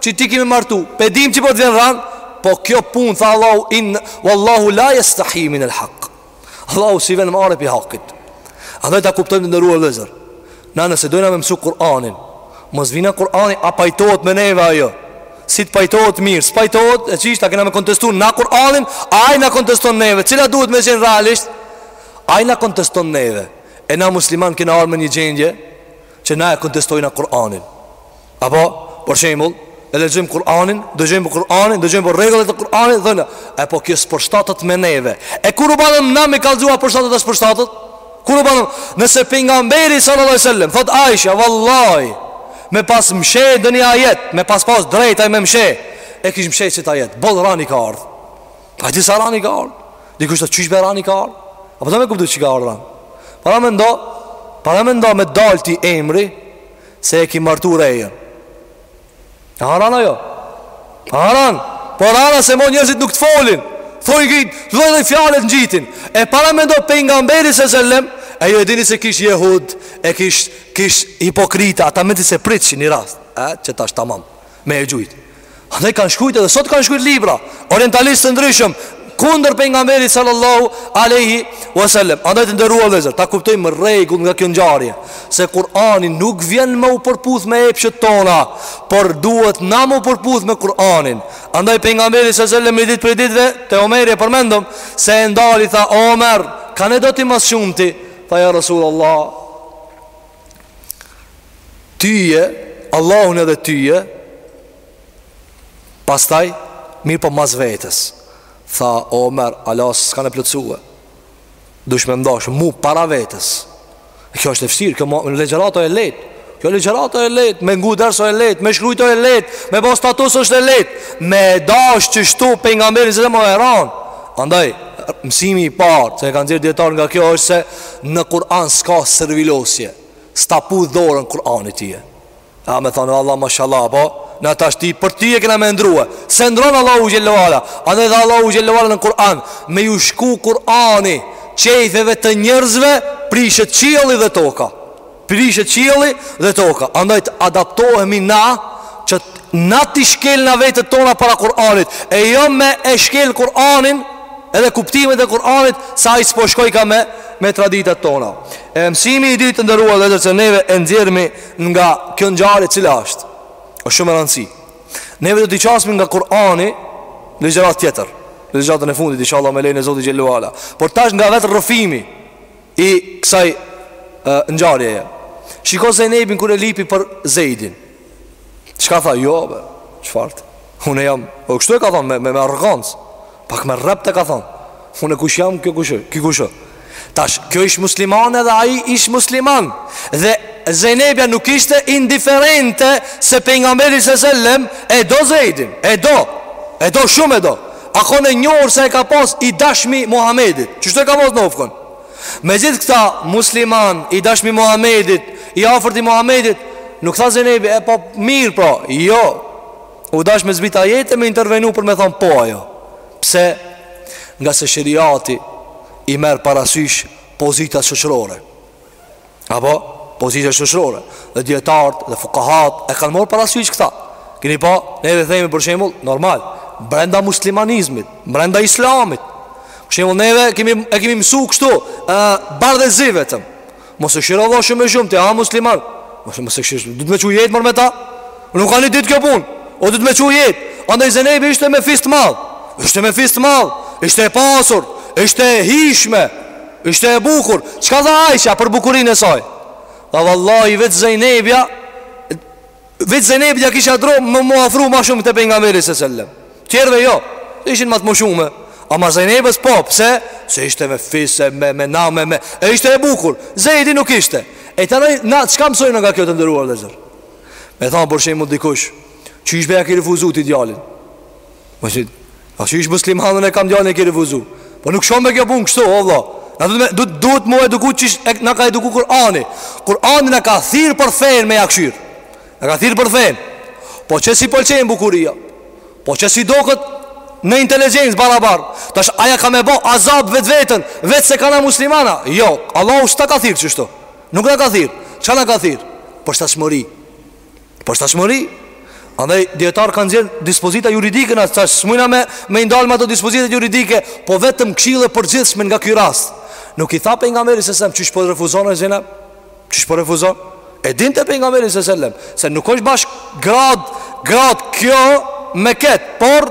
Që ti ki me martu Pe dim që po të vjen ran Po kjo pun tha Allahu in Wallahu la jestehji minel hak Allahu s'i vjen marre pi hakit Andaj ta kuptojmë të nderuar vllezër Na nëse dojna me mësu Kur'anin Mos vina Kur'anin a pajtohet me neve a jo Si të pajtohet mirë S'pajtohet e qitash a kena me kontestu na Kur'anin Ai na konteston neve Cila duhet me qenë realisht Ai na konteston neve E na musliman kena ardh me një gjendje që na e kontestojna Kur'anin. Apo, për shembull, e lexojmë Kur'anin, dëgjojmë Kur'anin, dëgjojmë për rregullat e Kur'anit, thonë, e po kjo s'përshtatet me neve. E kur u bëm na me kallzu a përshtatet a s'përshtatet? Kur u bëm, nëse pejgamberi sallallahu alajhi wasallam, thot Aisha, vallahi, me pas msheh doni ajet, me pas pas drejt ai me msheh, e kish msheh qet ajet. Boll ran i ka ardh. A e di sa ran i ka ardhë Dikush thot qysh be ran i ka ardhë A po do me kuptu që ka ardhë Paramendo Paramendo me dal ty emri Se e ki martu rejën A a ran a jo A a ran Po ran a se mo njerzit nuk të folin Thoj i gjitë Lloj-lloj fjale t'ngjitin E paramendo pejgamberi sallallahu alajhi wasallam E ju e dini se kish jehud E kish Kish hipokrita Ata mezi se pritshin një rast E qetash tamam Me e gjujtë Andaj kanë shkrujt edhe sot kanë shkrujt libra Orientalistë të ndryshëm Kundër pejgamberit sallallahu aleyhi wasallam Andaj të nderuar vllezër Ta kuptojmë rregull nga kjo ngjarje Se Kur'ani nuk vjen me u përputh me epshët tona Por duhet na m'u përputh me Kur'anin Andaj pejgamberi sallallahu aleyhi wasallam Një dit prej ditve Te Omeri e përmendëm Se e ndali tha Omer Kan e do ti ma s'shumti Tha ja Rasulullah Tyje, Allahun edhe tyje Pastaj, mirëpo mas vetës Tha, o Omer, hala s'ka u plotësue Dush me m'dashë, mu para vetës E kjo është e vështirë, kjo me ligjërata o e letë Kjo ligjërata o e letë, me ngu ders o e letë Me shkrujt o e letë, me bo status është e letë Me e dashë qështu pejgamberin në zemër o e ranë Andaj, mësimi i parë, që e kanë nxjerr dijetarët nga kjo është se Në Kur'an s'ka servilosje S'ta puth dorën Kur'ani tyje A me thonë Allah mashallah po Na tashti për ty e kena me ndrue S'e ndron Allahu xhel-le ve ala Andaj tha Allahu xhel-le ve ala në Kur'an Me ju shku Kur'ani Qejfeve të njërzve Prishet qielli dhe toka Prishet qielli dhe toka, andaj të adaptohemi na që na t'i shkelna vetet tona para Kur'anit, e jo me e shkel Kur'anin edhe kuptimet e Kur'anit se ai s'po shkojka me me traditat tona. E mësimi i dytë të nderuar vëllezër që neve e nxjerrmi nga kjo ngjarje cila është, është shumë me rëndësi. Neve do t'i qasmi nga Kur'ani në ligjëratë tjetër, në ligjëratën e fundit, inshallah me lejen e Zotit xhele ue ala. Por tash nga vetë rrëfimi, i kësaj ngjarjeje. Shiko Zejnebin kur e lipi për Zeidin. Çka tha? Jo, be, çfarë? Unë jam, po kështu e ka thonë me me, me arrogancë. Pak me rreptë e ka thonë. Unë kush jam, kjo kush është? Ky kush është? Tash, kjo ish muslimane dhe ai ish musliman. Dhe Zejnebja nuk ishte indiferente se pejgamberi s.a.s. e do Zeidin, e do. E do shumë e do. A konë e njohur se e ka pas i dashmi Muhammedit Qështu e ka pas nofkën Me gjithë këta musliman I dashmi Muhammedit I afërt i Muhammedit Nuk tha Zenebi e po, mirë pra Jo U dash me zbrit ajete me intervenu për me thonë po ajo Pse Ngase sheriati i merr parasysh pozita shoqërore Apo pozita shoqrore Dhe dijetarët dhe fukahat E kanë morrë parasysh këta Kini pa Neve themi për shembull Normal Brenda muslimanizmit Brenda islamit Për shembull Neve kemi, e kemi mësu kështu e, Bardh e zi vetëm Mos e shirova shumë e shumë Të a musliman Mos e shirova shumë Duhet me çu jetë more me ta Nuk a një ditë kjo punë. O duhet me çu jetë. Andaj Zenebi ishte me fis të madh. Ishte me fis të madh. Ishte e pasur, ishte e hijshme, ishte e bukur. Çka tha Aisha për bukurinë e saj? Tha vallahi veç Zenebja veç Zenebja kisha dro me m'u afru më shumë te pejgamberi se selam. Tjerëve jo. Ishin më të moshume. Ama Zenebës po, pse? Se ishte me fis, me me nam, me e ishte e bukur. Zejdi nuk ishte. E tani na çka mësojmë nga kjo të nderuar vëllezër? Me thanë për shembull dikush, qysh be ja ke refuzu ti djalin. Po si, a qysh musliman e kam djalin e ke refuzu. Po nuk shkon more kjo punë kështu, o vëlla. Na duhet m'u eduku qysh na ka eduku Kur'ani. Kur'ani na ka thirr për fen me ja kshir. Na ka thirr për fen. Po që s'i pëlqen bukuria. Po që s'i doket në inteligjencë barabar. Tash aja ka me bë azab vetveten, veç se kanë muslimana. Jo, Allahu s'ta ka thirr qështu. Nuk na ka thirr Çka na ka thirr? Përshtatshmëri Përshtatshmëri Andaj dijetarët kanë nxjerrë dispozita juridike na tash s'mujna me, me u ndalë me ato dispozita juridike Po vetëm kshillë përgjithshme nga ky rast Nuk i tha pejgamberi se sem Qysh po refuzon e Zena Qysh po refuzon E dinte pejgamberi se sellem Se nuk është bash grad Grad kjo me ketë Por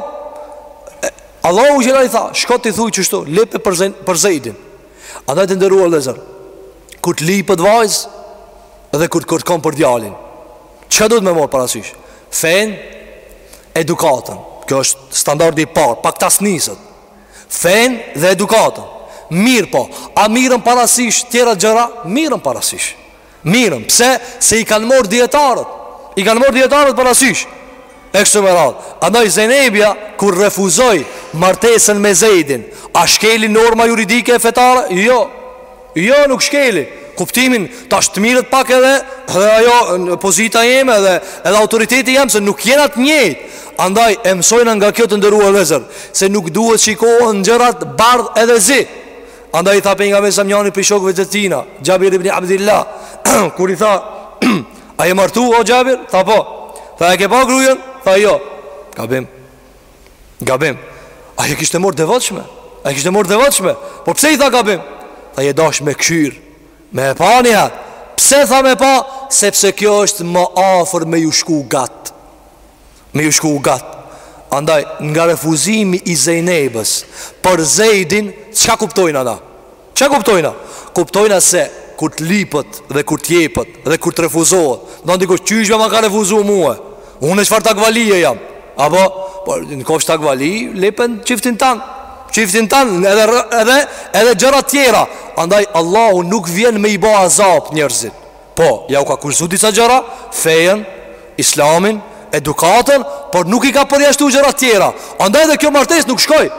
Allahu xhele i tha Shko ti thuj qështu Lipe për, Zen, për Zejdin Andaj të nderuar vllezër Kur të lipet vajzë Dhe kur të kërkon për djalin Çka duhet me morë parasysh Fenë Edukatën Kjo është standardi i parë Pa këta s'niset Fenë dhe edukatën Mirëpo A mirren parasysh tjera gjëra Mirren parasysh Mirren, pse? Se i kanë morë dijetarët I kanë morë dijetarët parasysh E kështu me radhë Andaj Zejnebja, kur refuzoi martesën me Zejdin A shkeli norma juridike e fetare? Jo Jo, nuk shkeli Kuptimin, tash të mirret pak edhe Dhe ajo, pozita jeme dhe Edhe autoriteti jem, se nuk jena të njejtë Andaj, e mësojna nga kjo të nderuar vllezër Se nuk duhet shikohen gjërat bardh edhe zi Andaj i tha Pejgamberi sallam njanit prej shokve të tina Xhabir ibn Abdillah Kur i tha A je martu o Xhabir? Tha po Tha e ke pa grujen? Tha jo Gabim Gabim Ai e kishte mor devotshme. Ai e kishte mor devotshme. Po pse i tha gabim? Tha je dash me kqyr Me e pa niher Pse tha me pa? Sepse kjo është ma afër me ju shku gat me ju shku gat Andaj nga refuzimi i Zejnebës Për Zejdin Çka kuptojna na? Çka kuptojna? Kuptojna se kur të lipet dhe kur të jepet dhe kur të refuzohet Thotë dikush qysh be më ka refuzu mue Unë e çfar takvalije jam Apo Po në kofsh takvali lipe çiftin tan Çiftin tan edhe, edhe, edhe gjëra tjera Andaj Allahu nuk vjen me i bo azab njerëzit Po, ja u ka kurzu disa gjëra, fejen, islamin, edukatën, por nuk i ka përjashtu gjëra tjera. Andaj edhe kjo martesë nuk shkoi.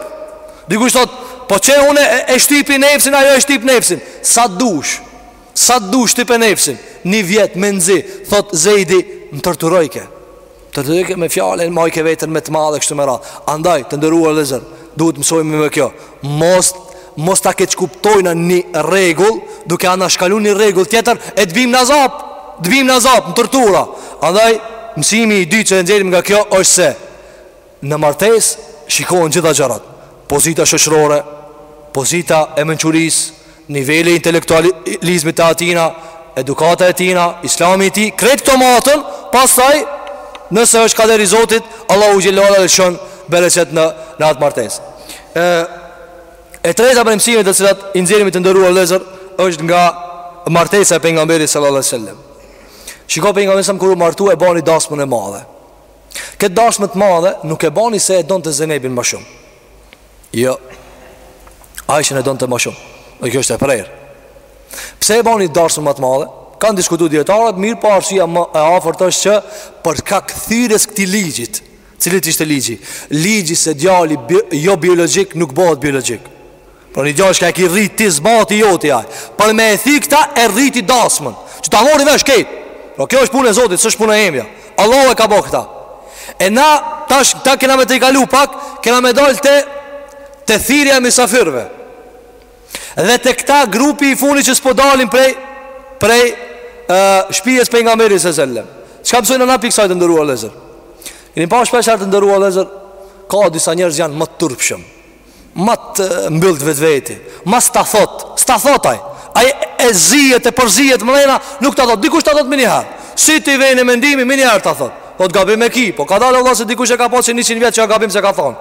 Dikush thot, po qe une e, e shtipi nefsin, ajo e shtip nefsin. Sa dush, sa dush shtipe nefsin, një vjet menzi, thot Zejdi, më torturojke. Torturojke me fjalë, majke veten me të madhe kështu me radhë Andaj, të nderuar vllezër, duhet mësojmë me kjo Mos, mos ta keqkuptojna një rregull, duke anashkalu një rregull tjetër E të bim në azab, të bim në azab, në tortura Andaj, mësimi i dytë që e nxjerrim nga kjo është se Në martesë, shikohen gjitha gjërat Pozita shoqërore, pozita e mençurisë Niveli i intelektualizmit të tina, edukata e tina, islami i tij, krejt këto maten, pastaj, nëse është kaderi i Zotit, Allahu xhelle ve ala lëshon bereqet në, në atë martesë. E, e treta prej mësimeve të cilat i nxjerrim të nderuar vllezër, është nga martesa e pejgamberit sallallahu sallam. Shiko pejgamberi sallam kur u martu e bani dasmën e madhe. Këtë dasmë të madhe nuk e bani se e donte Zejnebin ma shumë. Jo Aishën e donte më shumë Dhe kjo është e prerë Pse e bani dasmën ma të madhe Kanë diskutu dijetarët Mirëpo arsyeja më e afërt është që Për shkak thyerjes këtij ligjit Cilit ishte ligji Ligji se djali bi, jo biologjik nuk bëhet biologjik Po një gja çka e ki rrit ti zbati joti aj Po me e thirr këta e rriti dasmën Që ta mori vesh krejt Po kjo është punë e Zotit, s'është punë e emja Allahu e ka bo këta E na tash ta kena me tejkalu pak Kena me dal të Te thirrja e misafirve Dhe te këta grupi i funit që s'po dalin prej Prej uh, Shpijes Pejgamberit se sellem Çka mësojna na pi ksaj të nderuar vllezër Keni pa shpeshherë të nderuar vllezër Ka disa njerëz janë ma të turpshëm Ma të mbyllët n'vetveti Ma s'ta thot S'ta thot aj Aj e zijet e përzijet mrena Nuk ta thot Dikush ta thot menjëher Si t'i vjen mendimi menjëher ta thot Thot gabim e ki Po kadale vlla se dikush e ka pa qe njëqin vjet që a gabim s'e ka thon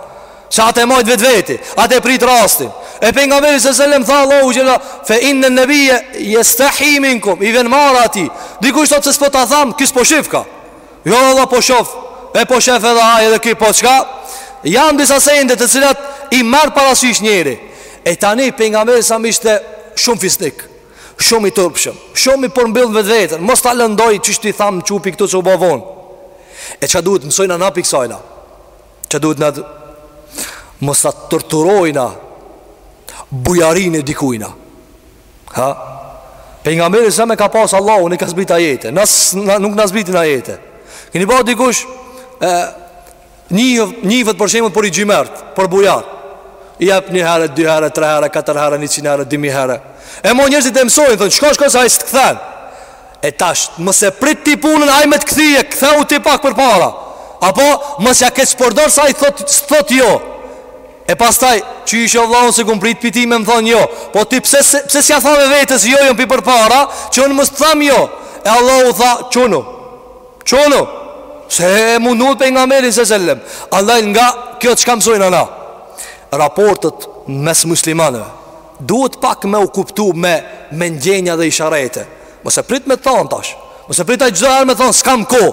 Se atë e majt n'vetveti Atë e pret rastin E Pejgamberi se sellem tha Allahu xhele Fe inne nebije Jestahi minkum I vjen marre atij Dikush thot se s'po ta tham Ky s'po shifka Jo valla po shof, e po shef edhe ai edhe ky po çka? Janë disa sende të cilat i marr parasysh njeri. E tani Pejgamberi sellem ishte shumë fisnik, shumë i turpshëm, shumë i përmbyllun n'vetveten, mos ta lëndoj qysh t'i tham çu pi këtu se u bo vonë. E çka duhet mësojna na pi ksajna? Çka duhet na mos ta torturojna bujarinë e dikujna? Ha? Pejgamberi sellem e ka pas Allahun i ka zbrit ajete Nuk na zbritin ajete Keni pa dikush e, një, një vet për shembull fort xhymert Fort bujar I jep një herë, dy herë, tre herë, katër herë, njëqin herë, dy mijë herë E ma njerëzit e mësojnë Thonë shko shko se ai s'të kthen E tash, mos e prit ti punën Aj me të kthy, kthehu ti pak përpara Apo, mos ja keqpërdor Sa i thot, thot jo E pastaj, qysh o vlla un s'e kum prit pi ti me më thonë jo Po ti pse, pse s'ia thave vetes jo jo më pi përpara Që unë mos të tham jo E Allahu tha çonu Çonu Se e mundon Pejgamberin se sellem Andaj nga kjo çka mësojna na Raportet mes muslimanëve Duhet pak me u kuptu me Me ndjenja dhe isharete Mos e prit me thon tash. Mos e prit ai çdo herë me thon s'kam koh.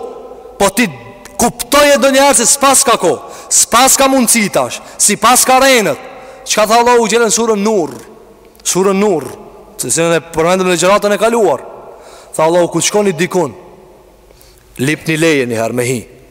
Po ti kuptoje donjëherë se s'paska koh. S'paska mundësi tash. S'i paska renet. Çka tha Allahu xhele n'suren Nur. Suren Nur. Se siç e përmendëm n'ligjëratën e kaluar. Tha Allahu kur shkoni dikun. Lypni leje një herë me hi.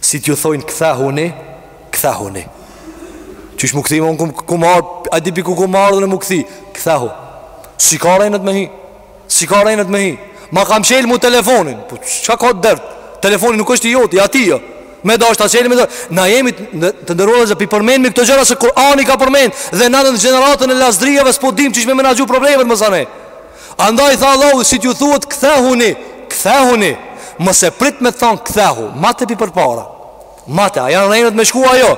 Si t'ju thojnë kthehuni, kthehuni. Qysh m'u kthy, unë kum ardhë, a di pi ku kum ardhë un m'u kthy, kthehu. S'i ka renet me hi, s'i ka renet me hi. S'ma ka çel mu telefonin, po çka ka dert, telefoni nuk është i joti, i atij o. Me dasht ta çel, me da, na jemi të nderuar dhe pi përmenmi këto gjëra se Kurani ka përmenë dhe na n'gjeneratën e lazdrijeve s'po dim qysh me menaxhu problemet mes neve. Andaj tha Allahu si t'ju thuhet kthehuni, kthehuni. Mos e prit me thon kthehu, mate pi përpara. Mate, a janë renet me shku a jo?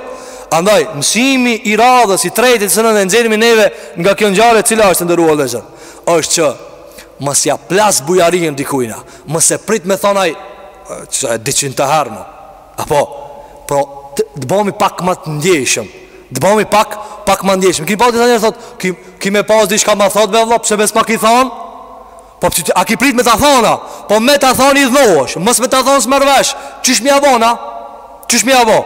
Andaj, mësimi i radhës i tretit së nëndë e nxjerrim neve nga kjo ngjarje cila është të nderuar vllezër. është që mos ja plas bujarin dikujna, mos e prit me thon ai që e dyqind herë Apo, pra, të bami pak ma të ndjeshëm Të bami pak, pak ma t'ndjeshëm Kini pa të të njerë thot Ki, ki me pas diçka ma thuj be vlla Pse bes pak i than Po pësi ti, a ki prit me ta than a Po me ta than idhnohesh Mos me ta than s'merr vesh Qysh me ja bo a Qysh me ja bo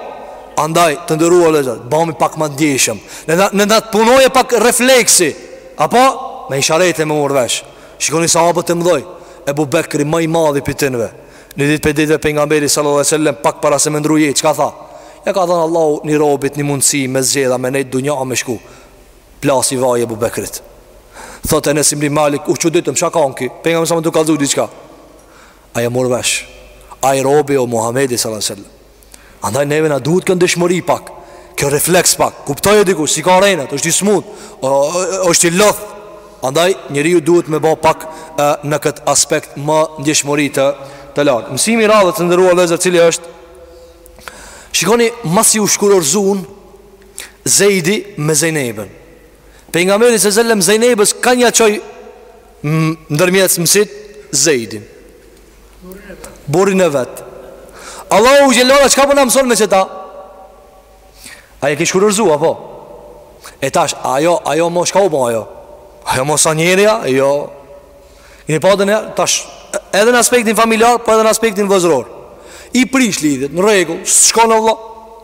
Andaj, të nderuar vllezër Të bami pak ma t'ndjeshëm Ne na t'punoje pak refleksi Apo, me isharete me marr vesh Shikoni sahabët e mdhoj Ebu Bekri ma i madhi pi tynve Një ditë pi ditëve pejgamberi sallallahu alajhi wasallam pak para se me ndru jetë, çka tha? Ja ka dhënë Allahu një robit një mundësi me zgjedh a me nejt n'dunja a me shku. Plasi vaji Ebu Bekrit. Thotë Enes ibn Malik, u çuditëm çka kan ky? Pejgamberi alejhi selam tu kallzu diçka. Ai e mor vesh. Ai robi o Muhamedi sallallahu alajhi wasallam. Andaj neve na duhet kjo ndjeshmëri pak Kjo refleks pak Kuptoje dikush, si i ka renet, është i smut është i lodht Andaj njeriu duhet me bo pak e, Në këtë aspekt ma ndjeshmëri të, të lartë Mësimi i radhës të nderuar vllezër cili është Shikoni masi u shkurorzun Zejdi me Zejnebën Pejgamberi alejhi selam Zejnebës kanë ja çoj Ndërmjetës mësit Zejdin Burrin e vet Allahu xhelle ve ala çka po na mëson me qeta A e ki shkurorzu a po E tash ajo, ajo mo çka u bo ajo Ajo mo s'a njeri a Jo Një pa dhe njerë Tash edhe në aspektin familjar Po edhe në aspektin vllazëror I prish lidhjet në rregull S'shkon vlla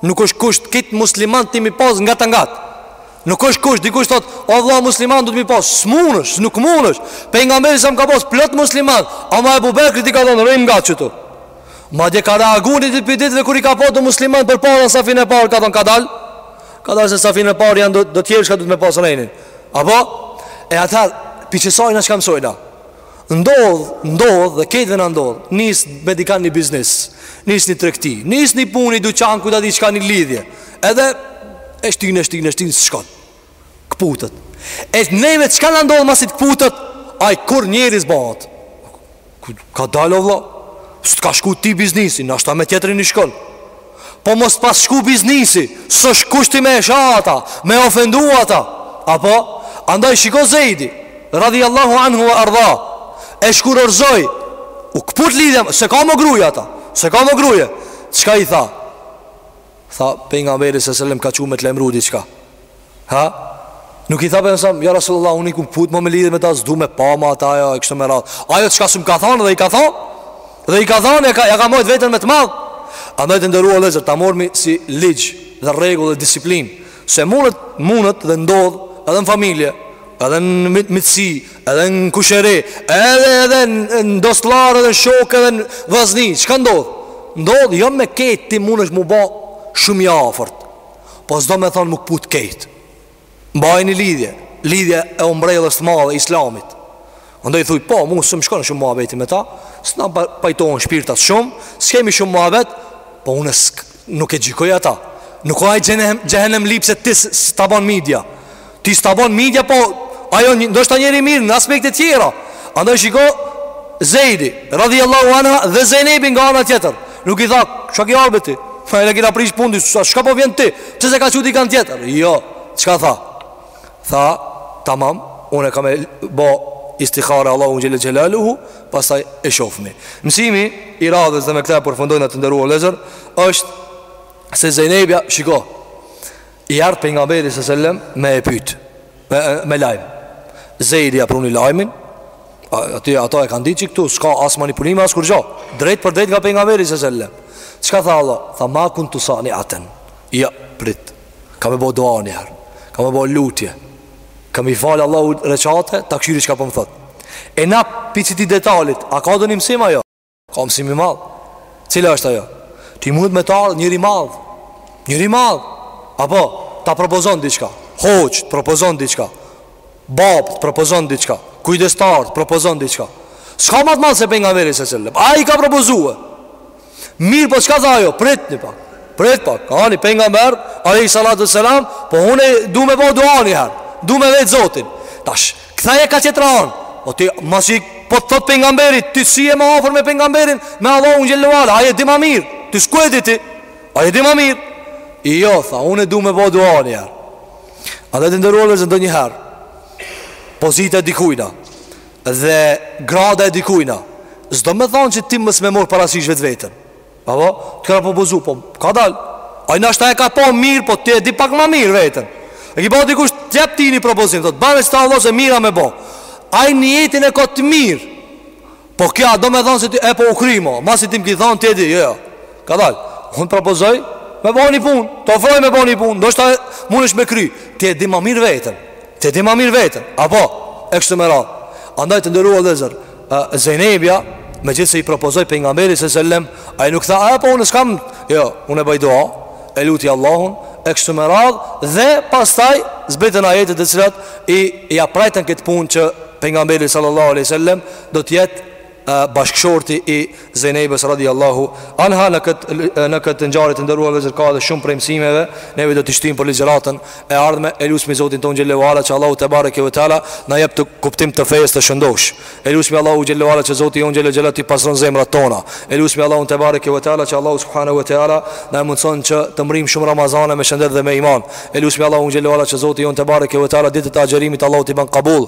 Nuk është kusht krejt muslimant me i pas ngat e ngat Nuk është kusht, dikush thot, o vlla musliman duhet me i pas, s'munësh, nuk munësh, Pejgamberi alejhi selam ka pas, plot musliman, ama Ebu Bekrit i ka thonë, rrim ngat qetu. Madje ka reagu një ditë pi ditëve kur i ka pa do musliman përpara në safin e parë, ka thonë, kadalë, kadalë se safin e parë janë do tjerë çka duhet me pas renin. Apo, e atëherë, pi qesaj na çka msojna? Ndodh, ndodh edhe krejtve na ndodh Nis me dikan një biznis Nis një tregti Nis një punë ni duqan ku ta di çka një lidhje Edhe e shtin, e shtin, e shtin s'shkon Këputet E neve çka na ndodh masi t'këputet Aj kur njeri s'bahet Kadalë o vlla S'të ka shku ty biznisi nashta me tjetrin i shkon Po mos t'pas shku biznisi S'osht kushti me e sha ata Me ofendu ata Apo Andaj shiko zejdi Radhi Allahu anhu ve erda E shkurorzoj U këput lidhja S'e ka mo gruje ata S'e ka mo gruje Çka i tha Tha Pejgamberi alejhi selam ka çu me të lajmru diçka Ha? Nuk i tha për nësëm, ja Rasulullah, unë i ku put, më me lidhe me ta zdu me pa, ma ata, ja, e kështu me radhë. Ajo çka s'më ka thonë dhe i ka thonë, dhe i ka thonë, ja ka, ja ka majtë veten me të madh. Andaj të nderuar vllezër, ta marrmi si ligj dhe rregull dhe disiplinë, se mundet, mundet dhe ndodh edhe në familje, edhe në miq miqësi, edhe në kushëri, edhe edhe në dostllarë edhe në shokë edhe në vllazni, çka ndodh? Ndodh, jo me këtë ti mundesh mu ba shumë i afërt. Po s'do me thonë mu këput krejt Mbaj një lidhje Lidhje e ombrellës të madhe islamit Andaj thuj po mu s'më shkon shumë muhabeti me ta S'na pajtohen shpirtat shumë S'kemi shumë muhabet Po unë nuk e gjikoj ata Nuk o ai xhehenem, xhehenemli pse ti s'ta ban midja Ti s'ta bon midja po Ai o një, ndoshta njeri i mirë në aspekte tjera Andaj shiko Zejdi Radhi Allahu anha dhe Zejnebi nga ana tjetër Nuk i tha Ça ki ardh be ti Fa e në kina prish pundi Çka po vjen ti Pse s'ka çu dikanë tjetër Jo Çka tha Tha Tamam Unë kam me bo Istihare Allahun xhelle xhelaluhu Pastaj e shofmi Mësimi I radhës dhe me këta e përfundojmë të nderuar vllezër është Se Zejnebja Shiko I ardh pengamberi së sellem me e pyt Me, me lajm Zejdi ja pruni lajmin Aty ajo e ka ditë që këtu S'ka as manipulime as kurgjo Drejtpërdrejt nga pengamberi së sellem Çka tha Allah? Tha ma kuntu saniaten Ja, prit Kam me bo dua njëherë Kam me bo lutje Kam me i falë Allahut reqate Ta kshyri çka po më thot E na pi qitij detalit A ka ndonjë mësim a jo? Ka mësim i madh Cila është ajo? Ty mundet me të ardhë njeri i madh Njeri i madh Apo, ta propozon diçka Hoxhë, të propozon diçka Babë, të propozon diçka Kujdestar, të propozon diçka S'ka ma të madh se pengamberi se sellem Ai ka propozue Mirëpo çka tha ajo? Prit një pak Prit pak, ani pengamber Alejhi salatu selam Po unë du me bo dua ni her Du me vetë zotin Tash, Kthaje ka qetra anë O ti masi po të thot pengamberi Ti s'je ma afër me pengamberin Me Allahun xhelle ve ala Ai e di ma mirë Ti s'ku e di ti Ai e di ma mirë Ajo tha Unë du me bo dua një her Andaj të nderuar vllezër ndonjëher Pozita e dikujna Dhe grada e dikujna S'do me thonë që ti mos me marrë parasysh vetveten Apo, të kena propozu, po, kadal Ai nashta e ka për mirë, po ti e di pak ma mirë veten E ki po dikush të jep ty një propozim, thot, bane qeta vallah se mirë a me bo Ai nijetin e ka të mirë Po kjo, do me thonë se ti, e po u kry mo Masi ti më ki thonë, ti e di, jo, jo Kadal, unë propozoj, me bo një punë Të ofroj me bo një punë, ndoshta mundesh me kry Ti e di ma mirë veten Ti e di ma mirë veten, apo, e kështu me radhë Andaj të nderuar vllezër Zejnebja, me gjithë se i propozoi pejgamberi se sellem, ai nuk tha, a po unë s'kam, jo, unë e baj dua, e luti Allahun, e kështu me radhë, dhe pastaj, zbritën ajetet të cilat, i, i aprajten këtë punë që pejgamberi sallallahu aleyhi sellem, do të jetë bashkëshorti i Zejnebes radijallahu anha në këtë në këtë ngjarje të nderuar vëllezër ka edhe shumë prej mësimeve neve do t'i shtyjmë për ligjëratën e ardhme e lutmi Zotin tonë xhele ve ala që Allahu te bareke ve teala na jep të kuptim të fesë të shëndosh e lutmi Allahun xhele ve ala që Zoti jonë xhele xhela t'i pastron zemrat tona e lutmi Allahun te bareke ve teala që Allahu subhanahu ve teala na e mundson që të mrim shumë ramazane me shëndet dhe me iman e lutmi Allahun xhele ve ala që Zoti jonë te bareke ve teala ditët e agjërimit Allahu t'i ban kabul